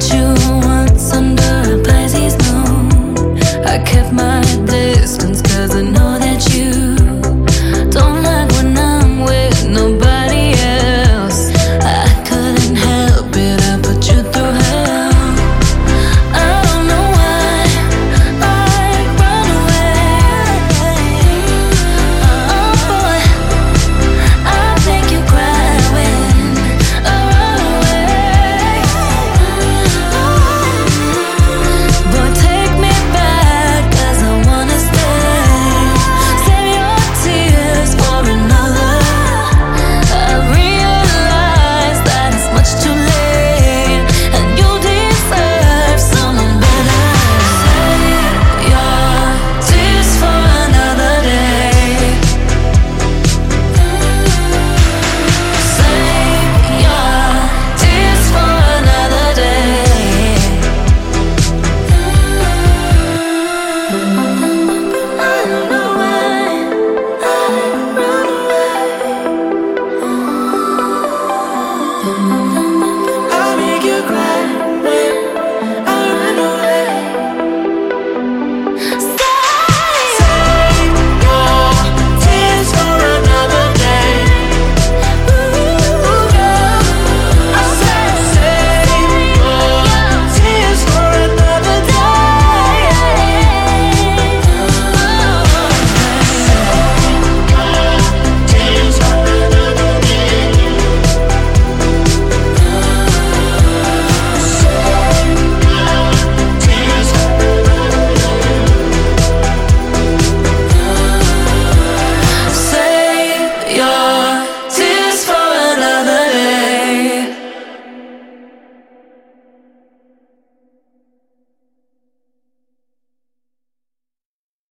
you want. Oh.